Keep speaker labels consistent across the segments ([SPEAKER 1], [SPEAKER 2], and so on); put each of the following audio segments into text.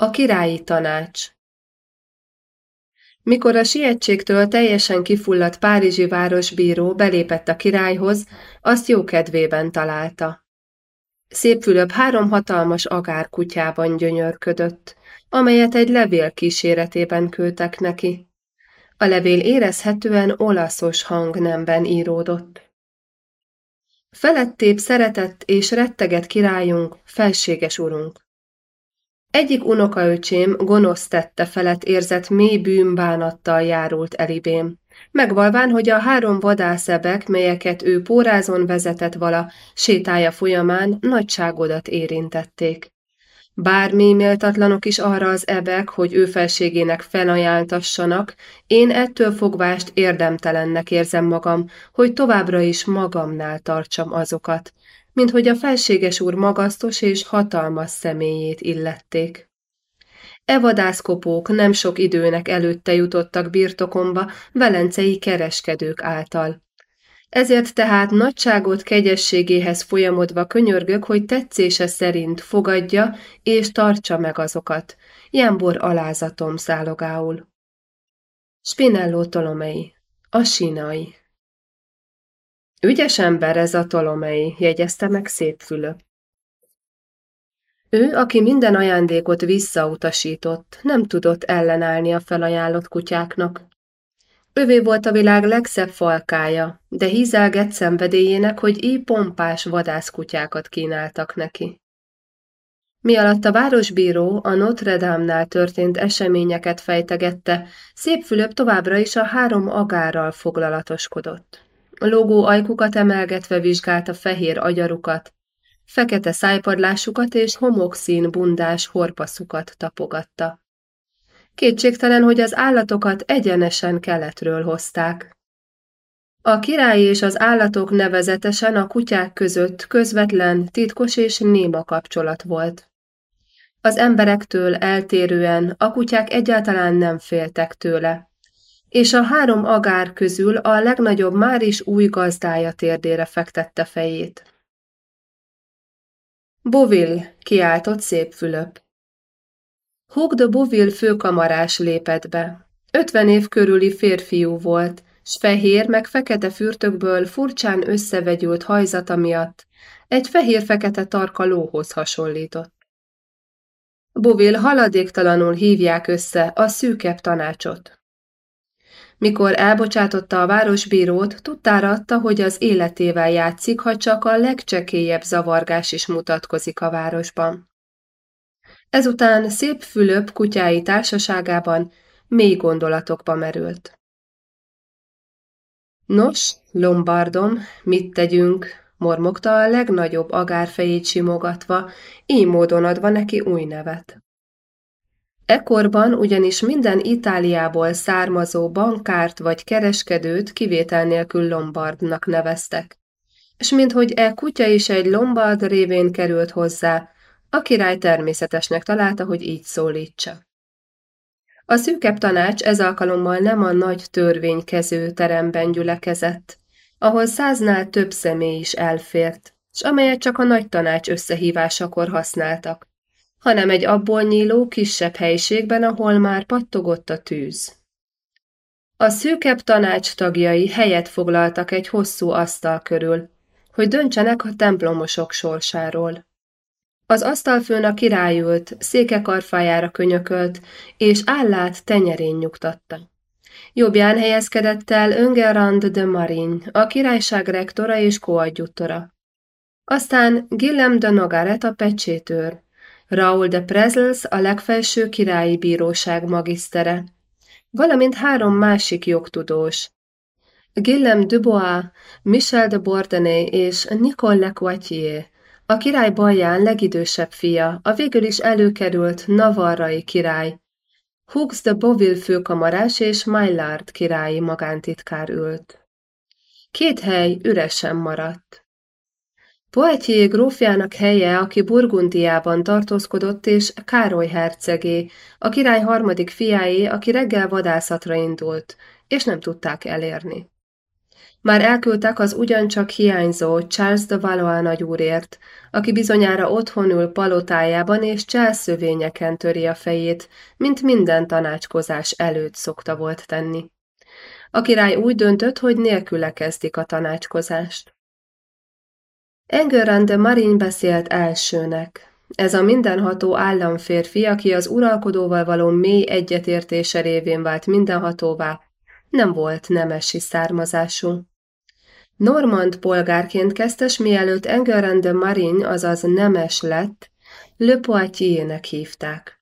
[SPEAKER 1] A királyi tanács Mikor a sietségtől teljesen kifulladt párizsi városbíró belépett a királyhoz, azt jó kedvében találta. Szép Fülöp három hatalmas agárkutyában gyönyörködött, amelyet egy levél kíséretében küldtek neki. A levél érezhetően olaszos hangnemben íródott. Felettébb szeretett és retteget királyunk, felséges urunk. Egyik unokaöcsém gonosz tette felett érzett mély bűnbánattal járult elibém, megvalván, hogy a három vadászebek, melyeket ő pórázon vezetett vala, sétája folyamán nagyságodat érintették. Bármi méltatlanok is arra az ebek, hogy ő felségének felajánltassanak, én ettől fogvást érdemtelennek érzem magam, hogy továbbra is magamnál tartsam azokat, mint hogy a felséges úr magasztos és hatalmas személyét illették. E vadászkopók nem sok időnek előtte jutottak birtokomba velencei kereskedők által. Ezért tehát nagyságot kegyességéhez folyamodva könyörgök, hogy tetszése szerint fogadja és tartsa meg azokat. Jámbor alázatom szálogául. Spinello Tolomei, a sinai. Ügyes ember ez a Tolomei, jegyezte meg szép fülöp. Ő, aki minden ajándékot visszautasított, nem tudott ellenállni a felajánlott kutyáknak. Övé volt a világ legszebb falkája, de hízelgett szenvedélyének, hogy így pompás vadászkutyákat kínáltak neki. Mi alatt a városbíró a Notre Dame-nál történt eseményeket fejtegette, Szép Fülöp továbbra is a három agárral foglalatoskodott. A lógó ajkukat emelgetve vizsgálta fehér agyarukat, fekete szájpadlásukat és homokszín bundás horpaszukat tapogatta. Kétségtelen, hogy az állatokat egyenesen keletről hozták. A király és az állatok nevezetesen a kutyák között közvetlen, titkos és néma kapcsolat volt. Az emberektől eltérően a kutyák egyáltalán nem féltek tőle és a három agár közül a legnagyobb már is új gazdája térdére fektette fejét. Bovil, kiáltott szép Fülöp. Hug de Bovil főkamarás lépett be. Ötven év körüli férfiú volt, s fehér meg fekete fürtökből furcsán összevegyült hajzata miatt egy fehér-fekete tarka lóhoz hasonlított. Bovil haladéktalanul hívják össze a szűkebb tanácsot. Mikor elbocsátotta a városbírót, tudtára adta, hogy az életével játszik, ha csak a legcsekélyebb zavargás is mutatkozik a városban. Ezután szép Fülöp kutyái társaságában mély gondolatokba merült. Nos, Lombardom, mit tegyünk? mormogta a legnagyobb agárfejét simogatva, így módon adva neki új nevet. Ekkorban ugyanis minden Itáliából származó bankárt vagy kereskedőt kivétel nélkül Lombardnak neveztek. És minthogy e kutya is egy Lombard révén került hozzá, a király természetesnek találta, hogy így szólítsa. A szűkebb tanács ez alkalommal nem a nagy törvénykező teremben gyülekezett, ahol száznál több személy is elfért, és amelyet csak a nagy tanács összehívásakor használtak, hanem egy abból nyíló kisebb helységben, ahol már pattogott a tűz. A szűkebb tanács tagjai helyet foglaltak egy hosszú asztal körül, hogy döntsenek a templomosok sorsáról. Az asztalfőn a király székekarfájára könyökölt, és állát tenyerén nyugtatta. Jobbján helyezkedett el Öngerand de Marin, a királyság rektora és koadjutora. Aztán Guillem de Nogaret a pecsétőr, Raúl de Prezels a legfelső királyi bíróság magisztere, valamint három másik jogtudós, Guillaume Dubois, Michel de Bordenay és Nicole Lecoitier, a király balján legidősebb fia, a végül is előkerült navarrai király, Hughes de Boville főkamarás és Maillard királyi magántitkár ült. Két hely üresen maradt. Poitiers grófjának helye, aki Burgundiában tartózkodott, és Károly hercegé, a király harmadik fiáé, aki reggel vadászatra indult, és nem tudták elérni. Már elküldtek az ugyancsak hiányzó Charles de Valois nagyúrért, aki bizonyára otthon ül palotájában és cselszövényeken töri a fejét, mint minden tanácskozás előtt szokta volt tenni. A király úgy döntött, hogy nélküle kezdik a tanácskozást. Engelrand de Marin beszélt elsőnek. Ez a mindenható államférfi, aki az uralkodóval való mély egyetértése révén vált mindenhatóvá, nem volt nemesi származású. Normand polgárként kezdtes, mielőtt Engelrand de Marin, azaz nemes lett, Le Poitiers-nek hívták.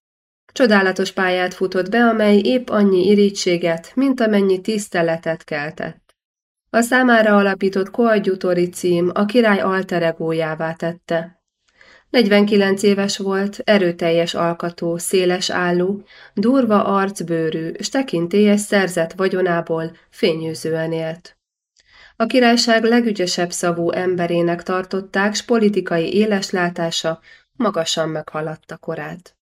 [SPEAKER 1] Csodálatos pályát futott be, amely épp annyi irítséget, mint amennyi tiszteletet keltett. A számára alapított koadjutori cím a király alteregójává tette. 49 éves volt, erőteljes alkatú, széles állú, durva arcbőrű, s tekintélyes szerzett vagyonából fényűzően élt. A királyság legügyesebb szavú emberének tartották, s politikai éleslátása magasan meghaladta korát.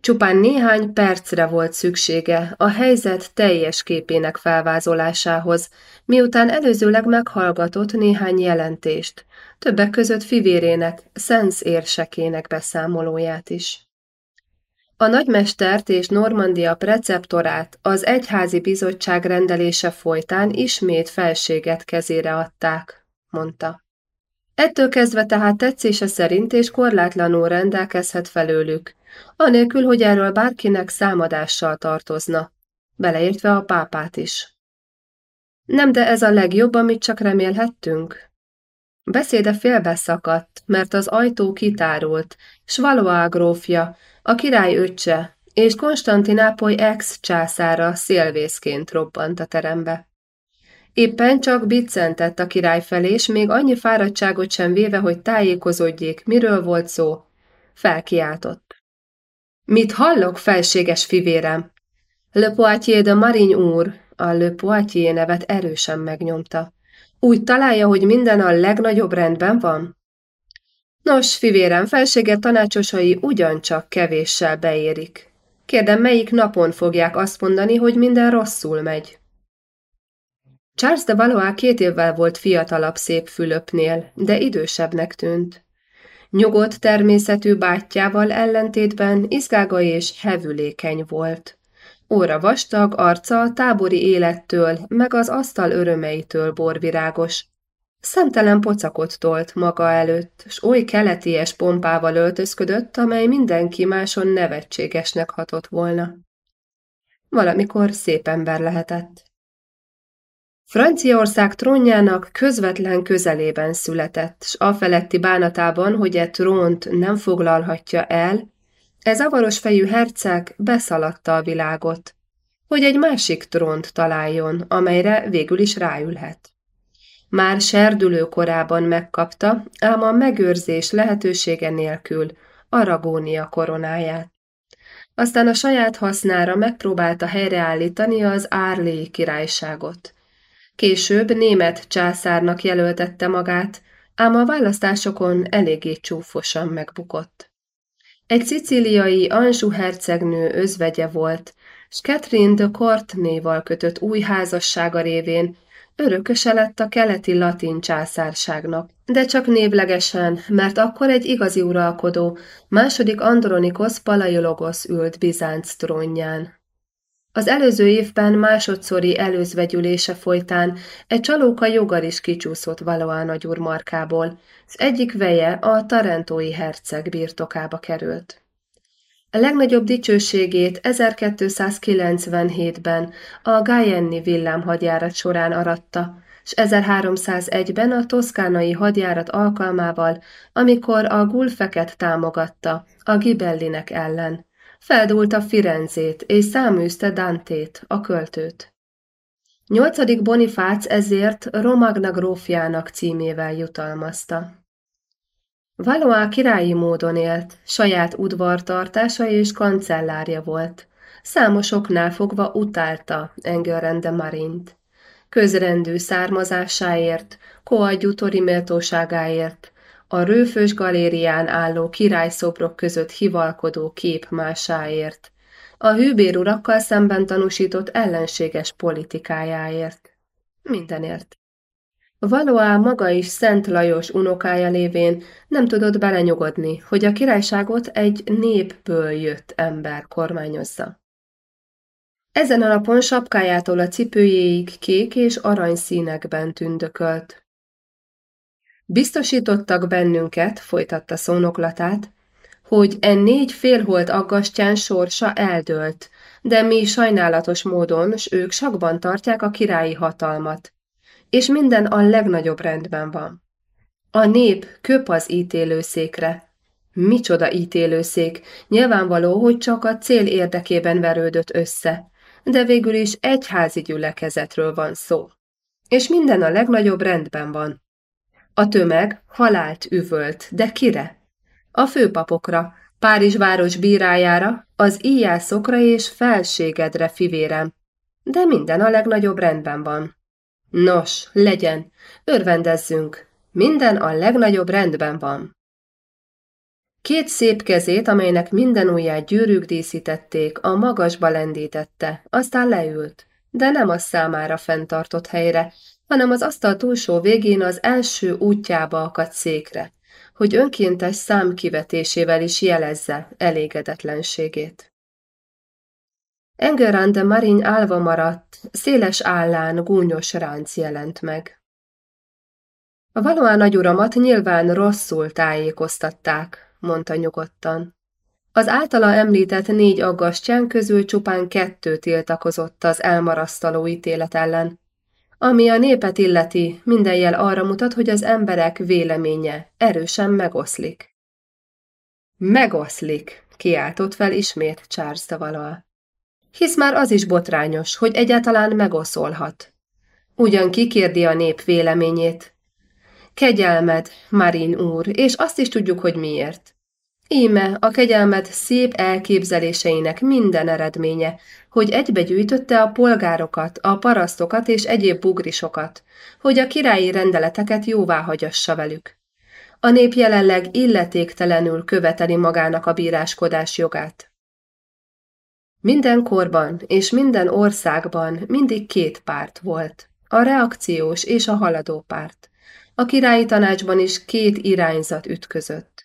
[SPEAKER 1] Csupán néhány percre volt szüksége a helyzet teljes képének felvázolásához, miután előzőleg meghallgatott néhány jelentést, többek között fivérének, Szensz érsekének beszámolóját is. A nagymestert és Normandia preceptorát az egyházi bizottság rendelése folytán ismét felséget kezére adták, mondta. Ettől kezdve tehát tetszése szerint és korlátlanul rendelkezhet felőlük, anélkül, hogy erről bárkinek számadással tartozna, beleértve a pápát is. Nem, de ez a legjobb, amit csak remélhettünk? Beszéde félbeszakadt, mert az ajtó kitárult, s Valois grófja, a király öccse és Konstantinápoly ex-császára szélvészként robbant a terembe. Éppen csak biccentett a király felé, és még annyi fáradtságot sem véve, hogy tájékozódjék, miről volt szó, felkiáltott. Mit hallok, felséges fivérem? Le Poitiers de Marigny úr, a Le Poitiers nevet erősen megnyomta. Úgy találja, hogy minden a legnagyobb rendben van? Nos, fivérem, felsége tanácsosai ugyancsak kevéssel beérik. Kérdem, melyik napon fogják azt mondani, hogy minden rosszul megy? Charles de Valois két évvel volt fiatalabb szép Fülöpnél, de idősebbnek tűnt. Nyugodt természetű bátyjával ellentétben izgága és hevülékeny volt. Óra vastag, arca tábori élettől, meg az asztal örömeitől borvirágos, Szemtelen pocakot tolt maga előtt, s oly keleties pompával öltözködött, amely mindenki máson nevetségesnek hatott volna. Valamikor szép ember lehetett. Franciaország trónjának közvetlen közelében született, s afeletti bánatában, hogy e trónt nem foglalhatja el, ez avaros fejű herceg beszaladta a világot, hogy egy másik trónt találjon, amelyre végül is ráülhet. Már serdülő korában megkapta, ám a megőrzés lehetősége nélkül Aragónia koronáját. Aztán a saját hasznára megpróbálta helyreállítani az Árlé királyságot. Később német császárnak jelöltette magát, ám a választásokon eléggé csúfosan megbukott. Egy szicíliai Anjou hercegnő özvegye volt, s Catherine de Courtenay-val kötött új házassága révén örököse lett a keleti latin császárságnak, de csak névlegesen, mert akkor egy igazi uralkodó, második Andronikos Palaiologos ült Bizánc trónján. Az előző évben másodszori előzvegyülése folytán egy csalóka jogar is kicsúszott Valois nagyúr markából, az egyik veje a tarentói herceg birtokába került. A legnagyobb dicsőségét 1297-ben a Gajenni villámhadjárat során aratta, s 1301-ben a toszkánai hadjárat alkalmával, amikor a gulfeket támogatta a gibellinek ellen. Feldúlta Firenzét és száműzte Dantét, a költőt. Nyolcadik Bonifác ezért Romagna grófjának címével jutalmazta. Valois királyi módon élt, saját udvartartása és kancellárja volt. Számosoknál fogva utálta Engelrend de Marint. Közrendű származásáért, koadjutori méltóságáért, a rőfős galérián álló királyszobrok között hivalkodó képmásáért, a hűbér urakkal szemben tanúsított ellenséges politikájáért. Mindenért. Valoá maga is Szent Lajos unokája lévén nem tudott belenyugodni, hogy a királyságot egy népből jött ember kormányozza. Ezen a napon sapkájától a cipőjéig kék és arany színekben tündökölt. Biztosítottak bennünket, folytatta szónoklatát, hogy en négy félholt aggastyán sorsa eldőlt, de mi sajnálatos módon, s ők sakban tartják a királyi hatalmat, és minden a legnagyobb rendben van. A nép köp az ítélőszékre. Micsoda ítélőszék, nyilvánvaló, hogy csak a cél érdekében verődött össze, de végül is egyházi gyülekezetről van szó. És minden a legnagyobb rendben van. A tömeg halált üvölt, de kire? A főpapokra, Párizs város bírájára, az íjászokra és felségedre, fivérem. De minden a legnagyobb rendben van. Nos, legyen, örvendezzünk, minden a legnagyobb rendben van. Két szép kezét, amelynek minden ujját gyűrűk díszítették, a magasba lendítette, aztán leült, de nem az számára fenntartott helyre, hanem az asztal túlsó végén az első útjába akadt székre, hogy önkéntes szám kivetésével is jelezze elégedetlenségét. Engerán de Marin álva maradt, széles állán gúnyos ránc jelent meg. A valóan nagyuramat nyilván rosszul tájékoztatták, mondta nyugodtan. Az általa említett négy aggastyán közül csupán kettő tiltakozott az elmarasztaló ítélet ellen, ami a népet illeti, minden jel arra mutat, hogy az emberek véleménye erősen megoszlik. Megoszlik, kiáltott fel ismét Charles Tavalal. Hisz már az is botrányos, hogy egyáltalán megoszolhat. Ugyan kikérdi a nép véleményét. Kegyelmed, Marin úr, és azt is tudjuk, hogy miért. Íme a kegyelmed szép elképzeléseinek minden eredménye, hogy egybegyűjtötte a polgárokat, a parasztokat és egyéb bugrisokat, hogy a királyi rendeleteket jóvá hagyassa velük. A nép jelenleg illetéktelenül követeli magának a bíráskodás jogát. Minden korban és minden országban mindig két párt volt, a reakciós és a haladó párt. A királyi tanácsban is két irányzat ütközött.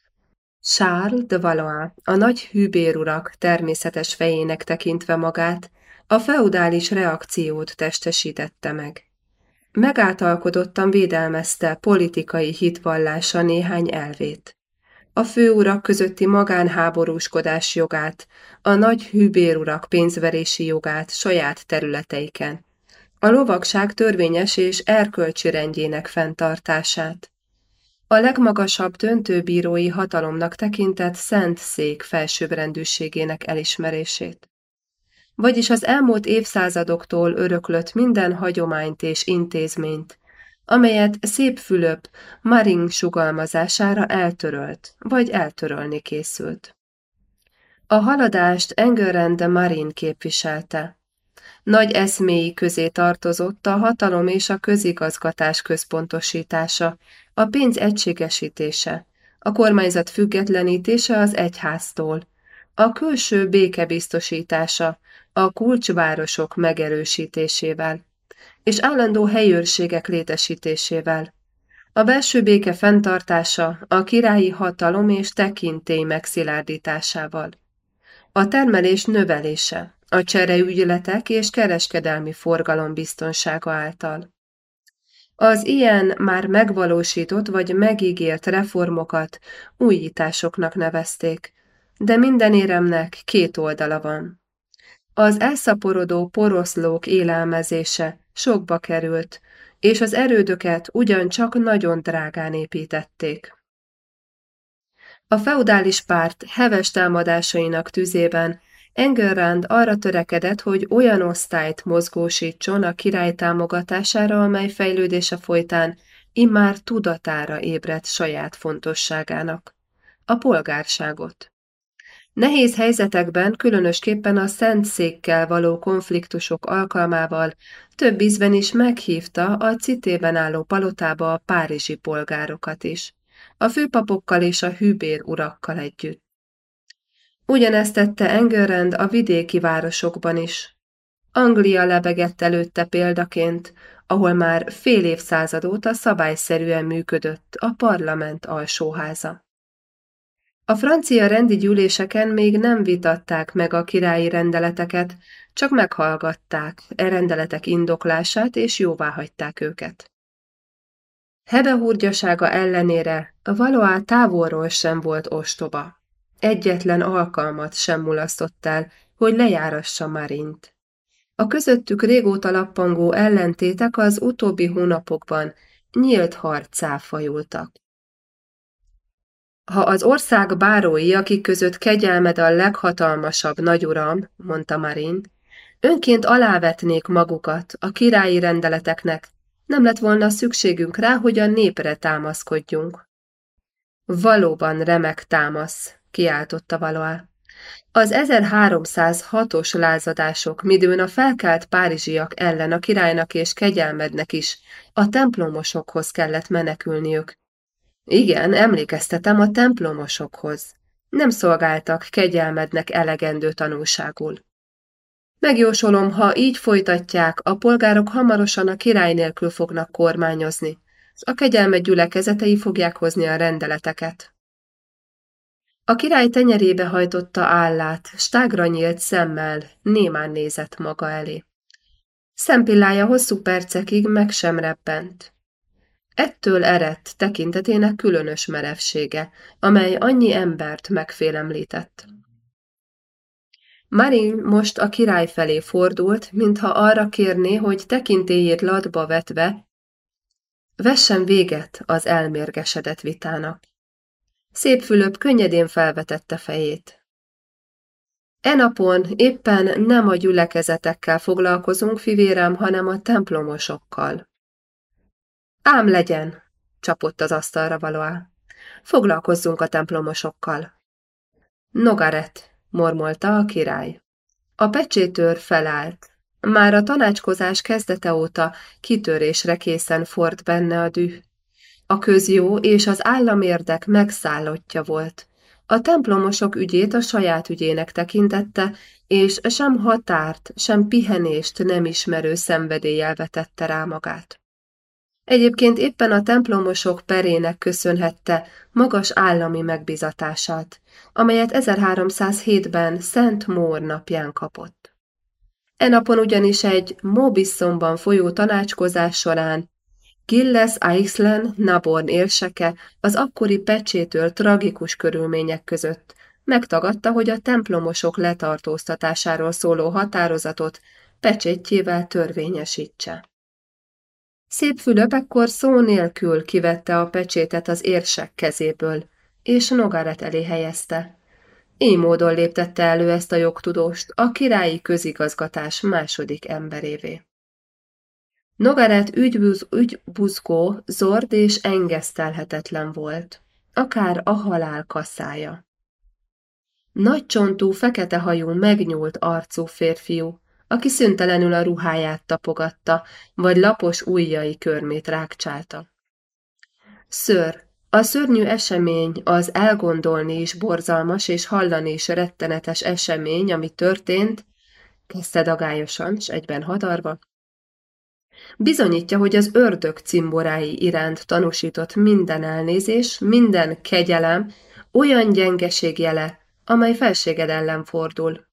[SPEAKER 1] Charles de Valois, a nagy hűbérurak természetes fejének tekintve magát, a feudális reakciót testesítette meg. Megáltalkodottan védelmezte politikai hitvallása néhány elvét. A főurak közötti magánháborúskodás jogát, a nagy hűbérurak pénzverési jogát saját területeiken, a lovagság törvényes és erkölcsi rendjének fenntartását, a legmagasabb döntőbírói hatalomnak tekintett Szent Szék felsőbbrendűségének elismerését. Vagyis az elmúlt évszázadoktól öröklött minden hagyományt és intézményt, amelyet Szép Fülöp Maring sugalmazására eltörölt, vagy eltörölni készült. A haladást Engeren de Marin képviselte, nagy eszméi közé tartozott a hatalom és a közigazgatás központosítása, a pénz egységesítése, a kormányzat függetlenítése az egyháztól, a külső béke biztosítása, a kulcsvárosok megerősítésével, és állandó helyőrségek létesítésével, a belső béke fenntartása, a királyi hatalom és tekintély megszilárdításával, a termelés növelése, a csereügyletek és kereskedelmi forgalom biztonsága által. Az ilyen már megvalósított vagy megígért reformokat újításoknak nevezték, de minden éremnek két oldala van. Az elszaporodó poroszlók élelmezése sokba került, és az erődöket ugyancsak nagyon drágán építették. A feudális párt heves támadásainak tüzében Engelrand arra törekedett, hogy olyan osztályt mozgósítson a király támogatására, amely fejlődése folytán immár tudatára ébredt saját fontosságának. A polgárságot. Nehéz helyzetekben, különösképpen a szent székkel való konfliktusok alkalmával több ízben is meghívta a citében álló palotába a párizsi polgárokat is, a főpapokkal és a hűbér urakkal együtt. Ugyanezt tette Engelrend a vidéki városokban is. Anglia lebegett előtte példaként, ahol már fél évszázad óta szabályszerűen működött a parlament alsóháza. A francia rendi gyűléseken még nem vitatták meg a királyi rendeleteket, csak meghallgatták e rendeletek indoklását és jóváhagyták őket. Hebehúrgyasága ellenére a Valois távolról sem volt ostoba. Egyetlen alkalmat sem mulasztott el, hogy lejárassa Marint. A közöttük régóta lappangó ellentétek az utóbbi hónapokban nyílt harcá fajultak. Ha az ország bárói, akik között kegyelmed a leghatalmasabb nagyuram, mondta Marin, önként alávetnék magukat a királyi rendeleteknek, nem lett volna szükségünk rá, hogy a népre támaszkodjunk. Valóban remek támasz, kiáltotta Valois. Az 1306-os lázadások, midőn a felkelt párizsiak ellen a királynak és kegyelmednek is a templomosokhoz kellett menekülniük. Igen, emlékeztetem a templomosokhoz. Nem szolgáltak kegyelmednek elegendő tanulságul. Megjósolom, ha így folytatják, a polgárok hamarosan a király nélkül fognak kormányozni. A kegyelmed gyülekezetei fogják hozni a rendeleteket. A király tenyerébe hajtotta állát, stágra nyílt szemmel, némán nézett maga elé. Szempillája hosszú percekig meg sem reppent. Ettől eredt tekintetének különös merevsége, amely annyi embert megfélemlített. Marin most a király felé fordult, mintha arra kérné, hogy tekintélyét latba vetve vessen véget az elmérgesedett vitának. Szép Fülöp könnyedén felvetette fejét. E napon éppen nem a gyülekezetekkel foglalkozunk, fivérem, hanem a templomosokkal. Ám legyen, csapott az asztalra valóá. Foglalkozzunk a templomosokkal. Nogaret, mormolta a király. A pecsétőr felállt. Már a tanácskozás kezdete óta kitörésre készen ford benne a düh. A közjó és az államérdek megszállottja volt. A templomosok ügyét a saját ügyének tekintette, és sem határt, sem pihenést nem ismerő szenvedéllyel vetette rá magát. Egyébként éppen a templomosok perének köszönhette magas állami megbizatását, amelyet 1307-ben Szent Mór napján kapott. E napon ugyanis egy Mobisszonban folyó tanácskozás során Gilles Aixlen, Naborn érseke az akkori pecsétől tragikus körülmények között megtagadta, hogy a templomosok letartóztatásáról szóló határozatot pecsétjével törvényesítse. Szép Fülöp ekkor szó nélkül kivette a pecsétet az érsek kezéből, és Nogaret elé helyezte. Így módon léptette elő ezt a jogtudóst a királyi közigazgatás második emberévé. Nogaret ügybuz, ügybuzgó, zord és engesztelhetetlen volt, akár a halál kasszája. Nagy csontú, fekete hajú, megnyúlt arcú férfiú, aki szüntelenül a ruháját tapogatta, vagy lapos ujjai körmét rákcsálta. Ször, a szörnyű esemény, az elgondolni is borzalmas és hallani is rettenetes esemény, ami történt, kezdte dagályosan, s egyben hadarva, bizonyítja, hogy az ördög cimborái iránt tanúsított minden elnézés, minden kegyelem, olyan gyengeség jele, amely felséged ellen fordul.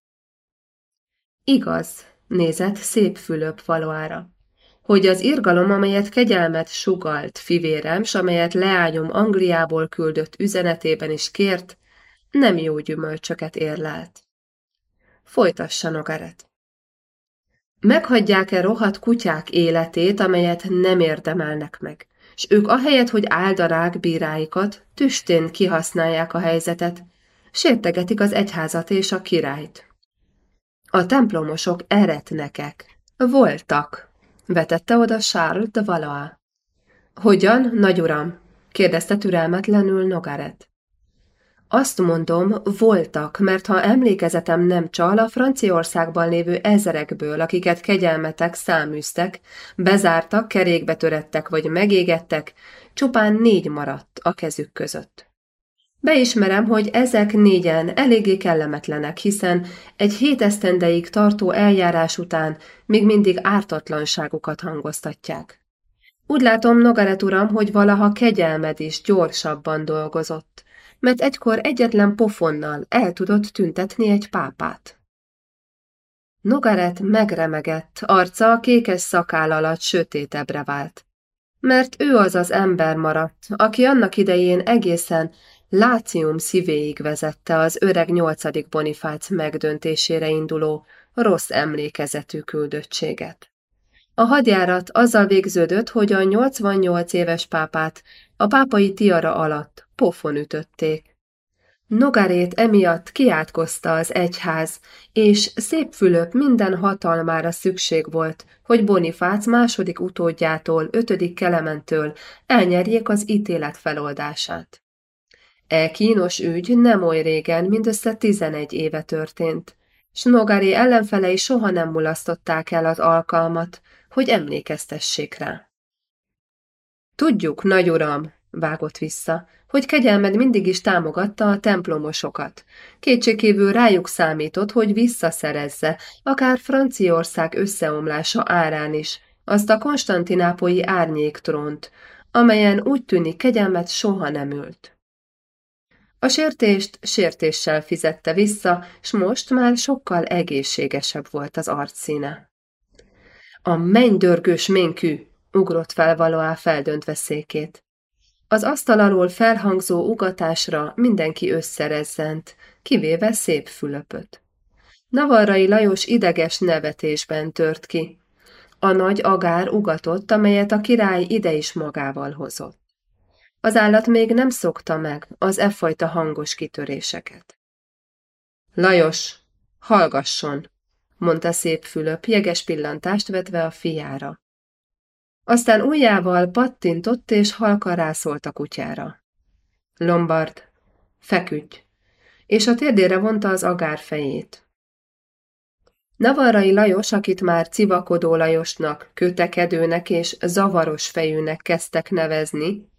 [SPEAKER 1] Igaz, nézett szép Fülöp valóára, hogy az irgalom, amelyet kegyelmet sugalt fivérem, s amelyet leányom Angliából küldött üzenetében is kért, nem jó gyümölcsöket érlelt. Folytassa Nogaret. Meghagyják-e rohadt kutyák életét, amelyet nem érdemelnek meg, és ők ahelyett, hogy áldanák bíráikat, tüstén kihasználják a helyzetet, sértegetik az egyházat és a királyt. A templomosok eretnekek. Voltak, vetette oda Charles de Valois. Hogyan, nagyuram? kérdezte türelmetlenül Nogaret. Azt mondom, voltak, mert ha emlékezetem nem csal, a Franciaországban lévő ezerekből, akiket kegyelmetek száműztek, bezártak, kerékbe törettek vagy megégettek, csupán négy maradt a kezük között. Beismerem, hogy ezek négyen eléggé kellemetlenek, hiszen egy hét esztendeig tartó eljárás után még mindig ártatlanságukat hangoztatják. Úgy látom, Nogaret uram, hogy valaha kegyelmed is gyorsabban dolgozott, mert egykor egyetlen pofonnal el tudott tüntetni egy pápát. Nogaret megremegett, arca a kékes szakál alatt sötétebbre vált. Mert ő az az ember maradt, aki annak idején egészen Lácium szívéig vezette az öreg nyolcadik Bonifác megdöntésére induló, rossz emlékezetű küldöttséget. A hadjárat azzal végződött, hogy a 88 éves pápát a pápai tiara alatt pofon ütötték. Nogarét emiatt kiátkozta az egyház, és szép Fülöp minden hatalmára szükség volt, hogy Bonifác második utódjától, ötödik Kelementől elnyerjék az ítélet feloldását. E kínos ügy nem oly régen, mindössze tizenegy éve történt, s Nogari ellenfelei soha nem mulasztották el az alkalmat, hogy emlékeztessék rá. Tudjuk, nagy uram, vágott vissza, hogy kegyelmed mindig is támogatta a templomosokat. Kétségkívül rájuk számított, hogy visszaszerezze, akár Franciaország összeomlása árán is, azt a konstantinápolyi árnyéktrónt, amelyen úgy tűnik kegyelmet soha nem ült. A sértést sértéssel fizette vissza, s most már sokkal egészségesebb volt az arcszíne. A mennydörgős ménkű, ugrott fel valóá feldöntve székét. Az asztal alól felhangzó ugatásra mindenki összerezzent, kivéve szép Fülöpöt. Navarrai Lajos ideges nevetésben tört ki. A nagy agár ugatott, amelyet a király ide is magával hozott. Az állat még nem szokta meg az e fajta hangos kitöréseket. Lajos, hallgasson, mondta szép Fülöp, jeges pillantást vetve a fiára. Aztán ujjával pattintott és halka rászólt a kutyára. Lombard, feküdj, és a térdére vonta az agár fejét. Navarrai Lajos, akit már civakodó Lajosnak, kötekedőnek és zavaros fejűnek kezdtek nevezni,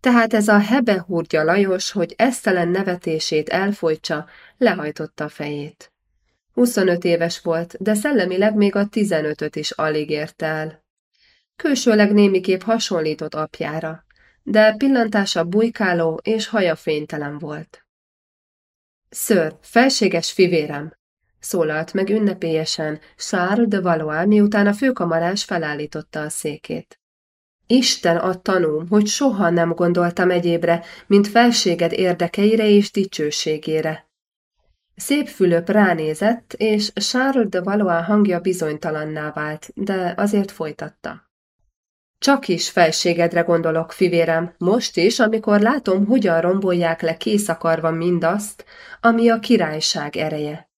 [SPEAKER 1] tehát ez a hebehúrgya Lajos, hogy esztelen nevetését elfolytsa, lehajtotta a fejét. 25 éves volt, de szellemileg még a 15-öt is alig ért el. Külsőleg némiképp hasonlított apjára, de pillantása bujkáló és haja fénytelen volt. Ször, felséges fivérem, szólalt meg ünnepélyesen Charles de Valois, miután a főkamarás felállította a székét. Isten a tanúm, hogy soha nem gondoltam egyébre, mint felséged érdekeire és dicsőségére. Szép Fülöp ránézett, és Charles de Valois hangja bizonytalanná vált, de azért folytatta. Csak is felségedre gondolok, fivérem, most is, amikor látom, hogyan rombolják le készakarva mindazt, ami a királyság ereje.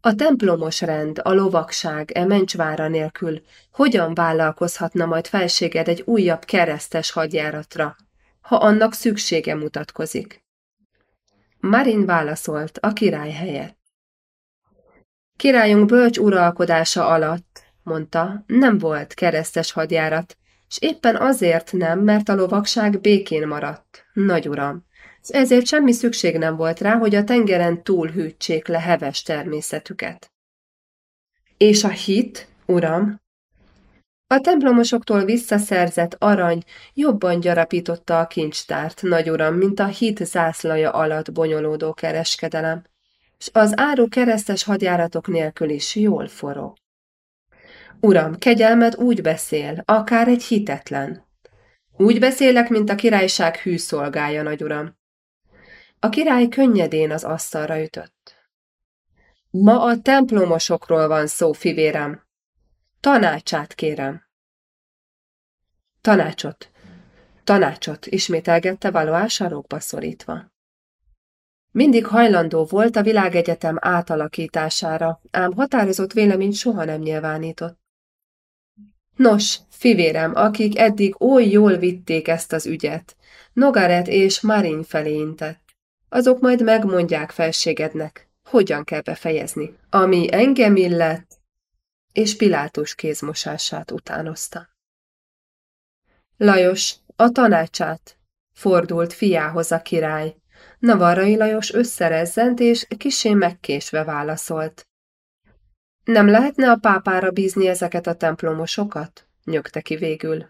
[SPEAKER 1] A templomos rend, a lovagság, e mencsvára nélkül hogyan vállalkozhatna majd felséged egy újabb keresztes hadjáratra, ha annak szüksége mutatkozik? Marin válaszolt a király helyett. Királyunk bölcs uralkodása alatt, mondta, nem volt keresztes hadjárat, és éppen azért nem, mert a lovagság békén maradt. Nagy uram, ezért semmi szükség nem volt rá, hogy a tengeren túl hűtsék le heves természetüket. És a hit, uram? A templomosoktól visszaszerzett arany jobban gyarapította a kincstárt, nagy uram, mint a hit zászlaja alatt bonyolódó kereskedelem, és az áru keresztes hadjáratok nélkül is jól forog. Uram, kegyelmed úgy beszél, akár egy hitetlen. Úgy beszélek, mint a királyság hű szolgája, nagy uram. A király könnyedén az asztalra ütött. Ma a templomosokról van szó, fivérem. Tanácsát kérem. Tanácsot, tanácsot, ismételgette Valois sarokba szorítva. Mindig hajlandó volt a világegyetem átalakítására, ám határozott véleményt soha nem nyilvánított. Nos, fivérem, akik eddig oly jól vitték ezt az ügyet, Nogaret és Marin felé intett. Azok majd megmondják felségednek, hogyan kell befejezni, ami engem illet, és Pilátus kézmosását utánozta. Lajos, a tanácsát, fordult fiához a király. Navarrai Lajos összerezzent, és kisé megkésve válaszolt. Nem lehetne a pápára bízni ezeket a templomosokat? nyögte ki végül.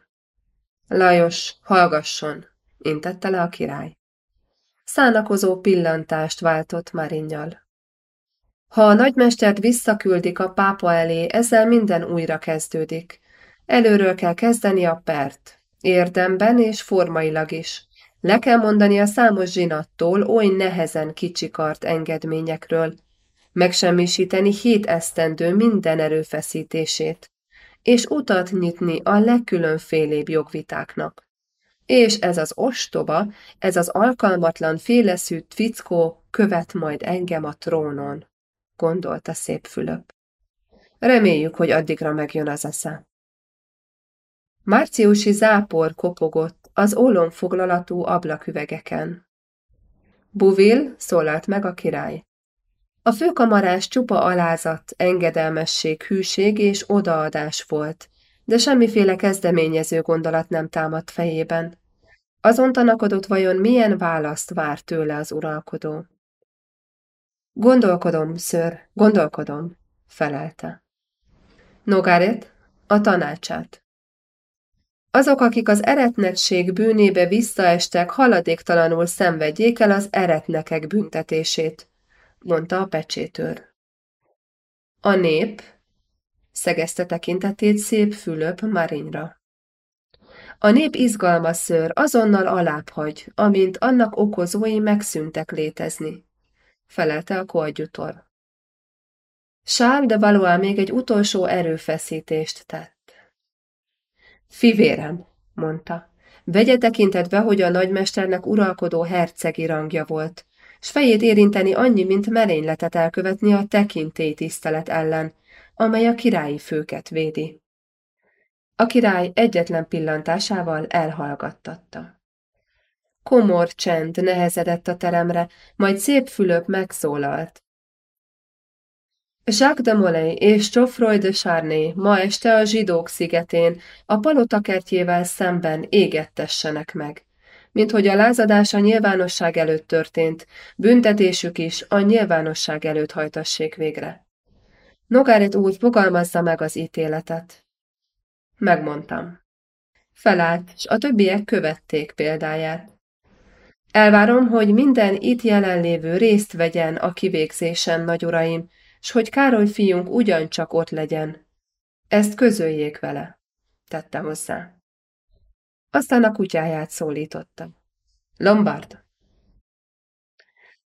[SPEAKER 1] Lajos, hallgasson, intette le a király. Szánakozó pillantást váltott Marinnyal. Ha a nagymestert visszaküldik a pápa elé, ezzel minden újra kezdődik. Előről kell kezdeni a pert, érdemben és formailag is. Le kell mondani a számos zsinattól oly nehezen kicsikart engedményekről, megsemmisíteni hét esztendő minden erőfeszítését, és utat nyitni a legkülönfélébb jogvitáknak. És ez az ostoba, ez az alkalmatlan féleszűt fickó követ majd engem a trónon, gondolta szép Fülöp. Reméljük, hogy addigra megjön az esze. Márciusi zápor kopogott az ólomfoglalatú ablaküvegeken. Buvil szólalt meg a király. A főkamarás csupa alázat, engedelmesség, hűség és odaadás volt, de semmiféle kezdeményező gondolat nem támadt fejében. Azon tanakodott vajon milyen választ vár tőle az uralkodó. Gondolkodom, ször, gondolkodom, felelte. Nogaret, a tanácsát. Azok, akik az eretnekség bűnébe visszaestek, haladéktalanul szenvedjék el az eretnekek büntetését, mondta a pecsétőr. A nép szegezte tekintetét szép Fülöp Marinyra. A nép izgalmas szőr azonnal alábbhagy, amint annak okozói megszűntek létezni, felelte a koadjutor. Charles de Valois még egy utolsó erőfeszítést tett. Fivérem, mondta, vegye tekintetbe, hogy a nagymesternek uralkodó hercegi rangja volt, s fejét érinteni annyi, mint merényletet elkövetni a tekintély tisztelet ellen, amely a királyi főket védi. A király egyetlen pillantásával elhallgattatta. Komor csend nehezedett a teremre, majd szép Fülöp megszólalt. Jacques de Molay és Geoffroy de Charnay ma este a zsidók szigetén a palotakertjével szemben égettessenek meg. Mint hogy a lázadás a nyilvánosság előtt történt, büntetésük is a nyilvánosság előtt hajtassék végre. Nogáret úgy fogalmazza meg az ítéletet. Megmondtam. Felállt, és a többiek követték példáját. Elvárom, hogy minden itt jelenlévő részt vegyen a kivégzésen, nagyuraim, s hogy Károly fiunk ugyancsak ott legyen. Ezt közöljék vele, tette hozzá. Aztán a kutyáját szólította. Lombard!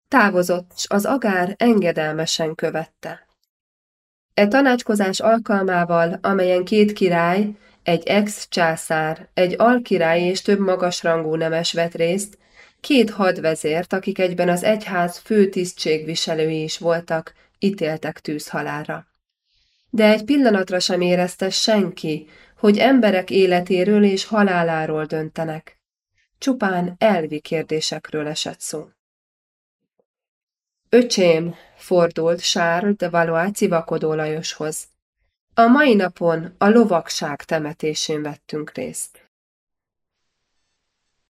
[SPEAKER 1] Távozott, s az agár engedelmesen követte. E tanácskozás alkalmával, amelyen két király, egy ex-császár, egy alkirály és több magasrangú nemes vett részt, két hadvezért, akik egyben az egyház fő tisztségviselői is voltak, ítéltek tűzhalára. De egy pillanatra sem érezte senki, hogy emberek életéről és haláláról döntenek. Csupán elvi kérdésekről esett szó. Öcsém, fordult Charles de Valois civakodó Lajoshoz. A mai napon a lovagság temetésén vettünk részt.